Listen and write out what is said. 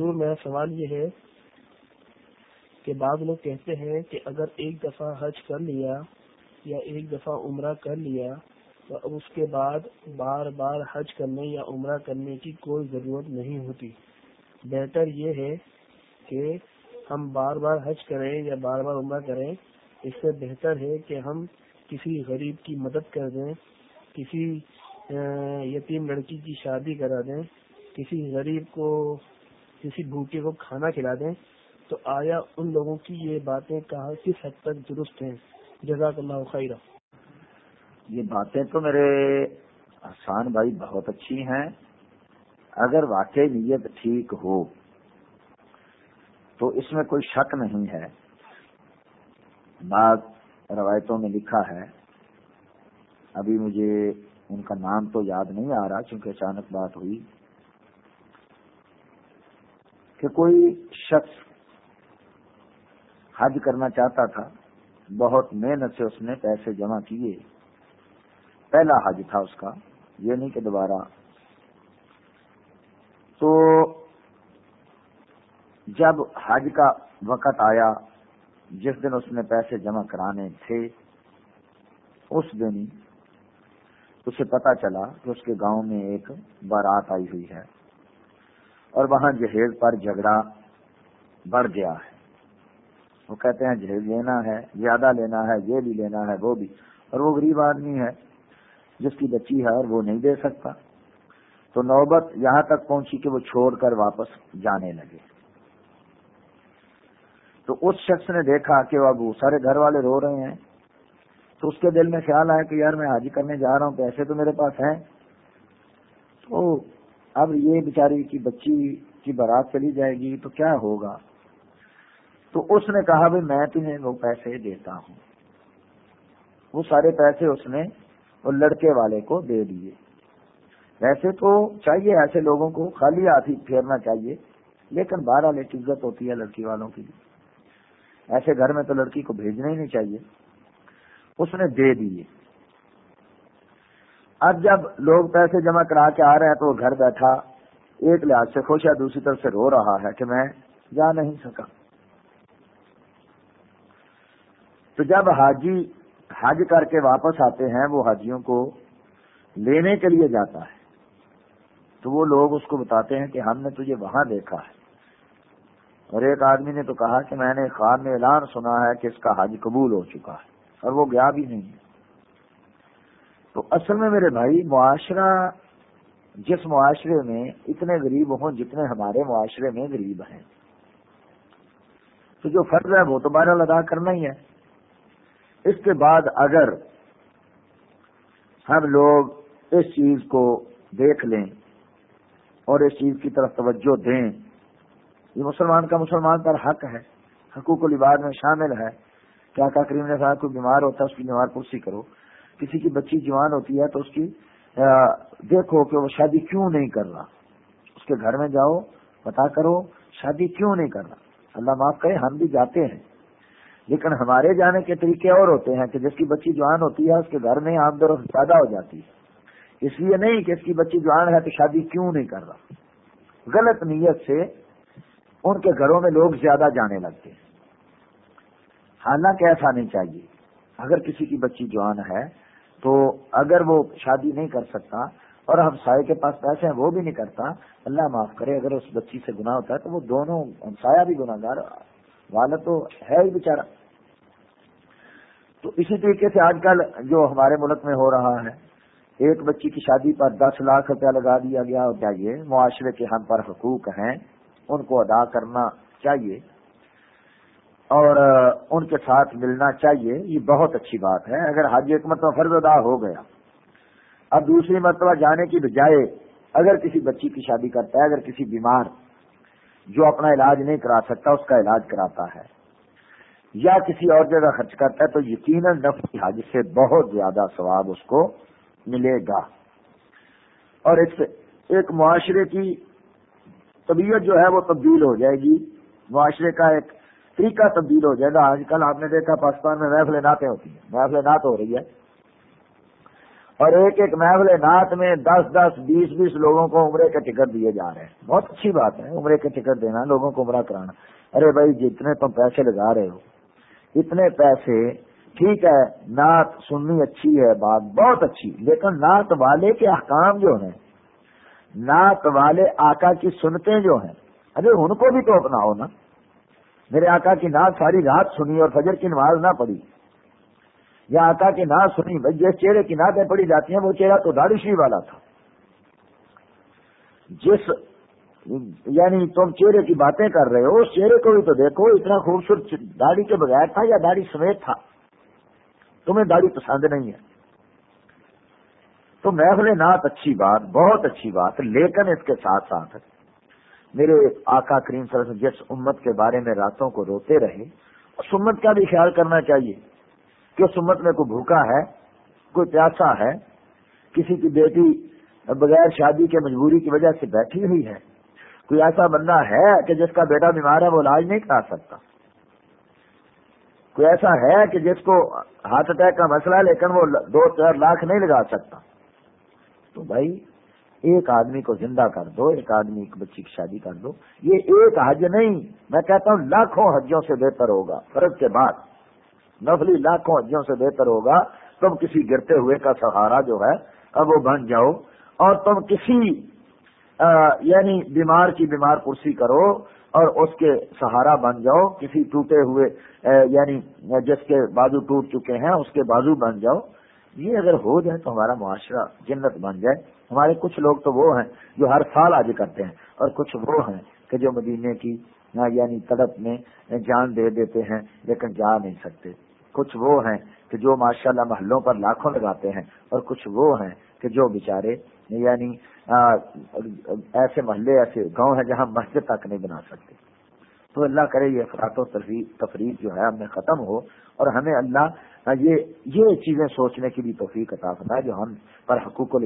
حضور، میرا سوال یہ ہے کہ بعض لوگ کہتے ہیں کہ اگر ایک دفعہ حج کر لیا یا ایک دفعہ عمرہ کر لیا، تو اب اس کے بعد بار بار حج کرنے یا عمرہ کرنے کی کوئی ضرورت نہیں ہوتی۔ بہتر یہ ہے کہ ہم بار بار حج کریں یا بار بار عمرہ کریں۔ اس سے بہتر ہے کہ ہم کسی غریب کی مدد کر دیں، کسی یتیم لڑکی کی شادی کرا دیں، کسی غریب کو کسی بھوکے کو کھانا کھلا دیں تو آیا ان لوگوں کی یہ باتیں کہا کس حد تک درست ہیں؟ جزاک اللہ خیرہ۔ یہ باتیں تو میرے آسان بھائی بہت اچھی ہیں۔ اگر واقعی نیت ٹھیک ہو تو اس میں کوئی شک نہیں ہے۔ بعض روایتوں میں لکھا ہے۔ ابھی مجھے ان کا نام تو یاد نہیں آ رہا چونکہ اچانک بات ہوئی۔ کہ کوئی شخص حج کرنا چاہتا تھا، بہت محنت سے اس نے پیسے جمع کیے۔ پہلا حج تھا اس کا، یہ نہیں کہ دوبارہ۔ تو جب حج کا وقت آیا، جس دن اس نے پیسے جمع کرانے تھے، اس دن اسے پتا چلا کہ اس کے گاؤں میں ایک بارات آئی ہوئی ہے۔ اور وہاں جہیز پر جھگڑا بڑھ گیا ہے۔ وہ کہتے ہیں، جہیز لینا ہے، زیادہ لینا ہے، یہ بھی لینا ہے، وہ بھی۔ اور وہ غریب آدمی ہے، جس کی بچی ہے اور وہ نہیں دے سکتا۔ تو نوبت یہاں تک پہنچی کہ وہ چھوڑ کر واپس جانے لگے۔ تو اس شخص نے دیکھا کہ وہ اب سارے گھر والے رو رہے ہیں۔ تو اس کے دل میں خیال آیا کہ یار میں حاجی کرنے جا رہا ہوں، پیسے تو میرے پاس ہیں۔ تو اب یہ بیچاری کی بچی کی بارات چلی جائے گی تو کیا ہوگا؟ تو اس نے کہا بھائی میں تمہیں وہ پیسے دیتا ہوں۔ وہ سارے پیسے اس نے وہ لڑکے والے کو دے دیے۔ ویسے تو چاہیے ایسے لوگوں کو خالی ہاتھی پھیرنا چاہیے، لیکن بارہ ایک عزت ہوتی ہے لڑکی والوں کی۔ ایسے گھر میں تو لڑکی کو بھیجنا ہی نہیں چاہیے۔ اس نے دے دیے۔ اب جب لوگ پیسے جمع کرا کے آ رہے ہیں تو وہ گھر بیٹھا ایک لحاظ سے خوش ہے، دوسری طرف سے رو رہا ہے کہ میں جا نہیں سکا۔ تو جب حاجی، حج کر کے واپس آتے ہیں، وہ حاجیوں کو لینے کے لیے جاتا ہے۔ تو وہ لوگ اس کو بتاتے ہیں کہ ہم نے تجھے وہاں دیکھا ہے۔ اور ایک آدمی نے تو کہا کہ میں نے خان میں اعلان سنا ہے کہ اس کا حج قبول ہو چکا ہے اور وہ گیا بھی نہیں۔ تو اصل میں میرے بھائی، معاشرہ، جس معاشرے میں اتنے غریب ہوں جتنے ہمارے معاشرے میں غریب ہیں۔ تو جو فرض ہے وہ تو بہرحال ادا کرنا ہی ہے۔ اس کے بعد اگر ہم لوگ اس چیز کو دیکھ لیں اور اس چیز کی طرف توجہ دیں، یہ مسلمان کا مسلمان پر حق ہے۔ حقوق العباد میں شامل ہے۔ کیا کا کریم نے کہا، کوئی بیمار ہوتا ہے، اس کی بیمار پرسی کرو۔ کسی کی بچی جوان ہوتی ہے تو اس کی دیکھو کہ وہ شادی کیوں نہیں کر رہا۔ اس کے گھر میں جاؤ، پتا کرو، شادی کیوں نہیں کر رہا۔ اللہ معاف کرے، ہم بھی جاتے ہیں۔ لیکن ہمارے جانے کے طریقے اور ہوتے ہیں کہ جس کی بچی جوان ہوتی ہے، اس کے گھر میں آمد و زیادہ ہو جاتی ہے۔ اس لیے نہیں کہ اس کی بچی جوان ہے تو شادی کیوں نہیں کر رہا۔ غلط نیت سے ان کے گھروں میں لوگ زیادہ جانے لگتے ہیں۔ حالانکہ ایسا نہیں چاہیے۔ اگر کسی کی بچی جوان ہے تو اگر وہ شادی نہیں کر سکتا اور ہم سائے کے پاس پیسے ہیں، وہ بھی نہیں کرتا، اللہ معاف کرے، اگر اس بچی سے گناہ ہوتا ہے تو وہ دونوں سایہ بھی گناہ گار والا تو ہے ہی بیچارہ۔ تو اسی طریقے سے آج کل جو ہمارے ملک میں ہو رہا ہے، ایک بچی کی شادی پر دس لاکھ روپیہ لگا دیا گیا اور چاہیے، معاشرے کے ہم پر حقوق ہیں، ان کو ادا کرنا چاہیے۔ اور ان کے ساتھ ملنا چاہیے، یہ بہت اچھی بات ہے۔ اگر حج ایک مرتبہ فرض ادا ہو گیا، اب دوسری مرتبہ جانے کی بجائے اگر کسی بچی کی شادی کرتا ہے، اگر کسی بیمار جو اپنا علاج نہیں کرا سکتا، اس کا علاج کراتا ہے، یا کسی اور جگہ خرچ کرتا ہے، تو یقیناً نفی حج سے بہت زیادہ ثواب اس کو ملے گا۔ اور اس ایک معاشرے کی طبیعت جو ہے، وہ تبدیل ہو جائے گی۔ معاشرے کا ایک طریقہ تبدیل ہو جائے گا۔ آج کل آپ نے دیکھا پاکستان میں محفل نعتیں ہوتی ہیں۔ محفل نعت ہو رہی ہے۔ اور ایک ایک محفل نعت میں دس دس بیس بیس لوگوں کو عمرے کے ٹکٹ دیے جا رہے ہیں۔ بہت اچھی بات ہے، عمرے کے ٹکٹ دینا، لوگوں کو عمرہ کرانا۔ ارے بھائی، جتنے تم پیسے لگا رہے ہو، اتنے پیسے، ٹھیک ہے، نعت سننی اچھی ہے، بات بہت اچھی، لیکن نعت والے کے احکام جو ہیں، نعت والے آقا کی سنتے جو ہیں، ارے ان کو بھی تو اپنا ہو نا۔ میرے آقا کی نعت ساری رات سنی اور فجر کی نماز نہ پڑی یا آقا کی نعت سنی، بھائی جس چہرے کی نعتیں پڑی جاتی ہیں، وہ چہرہ تو داڑشی والا تھا۔ جس یعنی تم چہرے کی باتیں کر رہے ہو، اس چہرے کو بھی تو دیکھو، اتنا خوبصورت داڑھی کے بغیر تھا یا داڑھی سمیت تھا؟ تمہیں داڑھی پسند نہیں ہے۔ تو محفل نعت اچھی بات، بہت اچھی بات، لیکن اس کے ساتھ ساتھ میرے آقا کریم صلی اللہ علیہ وسلم، جس امت کے بارے میں راتوں کو روتے رہے، اس امت کا بھی خیال کرنا چاہیے کہ اس امت میں کوئی بھوکا ہے، کوئی پیاسا ہے، کسی کی بیٹی بغیر شادی کے مجبوری کی وجہ سے بیٹھی ہوئی ہے۔ کوئی ایسا بندہ ہے کہ جس کا بیٹا بیمار ہے، وہ علاج نہیں کرا سکتا۔ کوئی ایسا ہے کہ جس کو ہارٹ اٹیک کا مسئلہ ہے، لیکن وہ دو چار لاکھ نہیں لگا سکتا۔ تو بھائی ایک آدمی کو زندہ کر دو، ایک آدمی ایک بچی کی شادی کر دو۔ یہ ایک حج نہیں، میں کہتا ہوں لاکھوں حجوں سے بہتر ہوگا۔ فرض کے بعد نفلی لاکھوں حجوں سے بہتر ہوگا۔ تم کسی گرتے ہوئے کا سہارا جو ہے، اب وہ بن جاؤ۔ اور تم کسی یعنی بیمار کی بیمار کرسی کرو اور اس کے سہارا بن جاؤ۔ کسی ٹوٹے ہوئے یعنی جس کے بازو ٹوٹ چکے ہیں، اس کے بازو بن جاؤ۔ یہ اگر ہو جائے تو ہمارا معاشرہ جنت بن جائے۔ ہمارے کچھ لوگ تو وہ ہیں جو ہر سال آج کرتے ہیں اور کچھ وہ ہیں کہ جو مدینے کی یعنی تڑپ میں جان دے دیتے ہیں لیکن جا نہیں سکتے۔ کچھ وہ ہیں کہ جو ماشاءاللہ محلوں پر لاکھوں لگاتے ہیں اور کچھ وہ ہیں کہ جو بیچارے یعنی ایسے محلے، ایسے گاؤں ہیں جہاں مسجد تک نہیں بنا سکتے۔ تو اللہ کرے یہ افراد و تفریح جو ہے ہمیں ختم ہو اور ہمیں اللہ یہ یہ چیزیں سوچنے کی بھی توفیق عطا فرمائے جو ہم پر حقوق و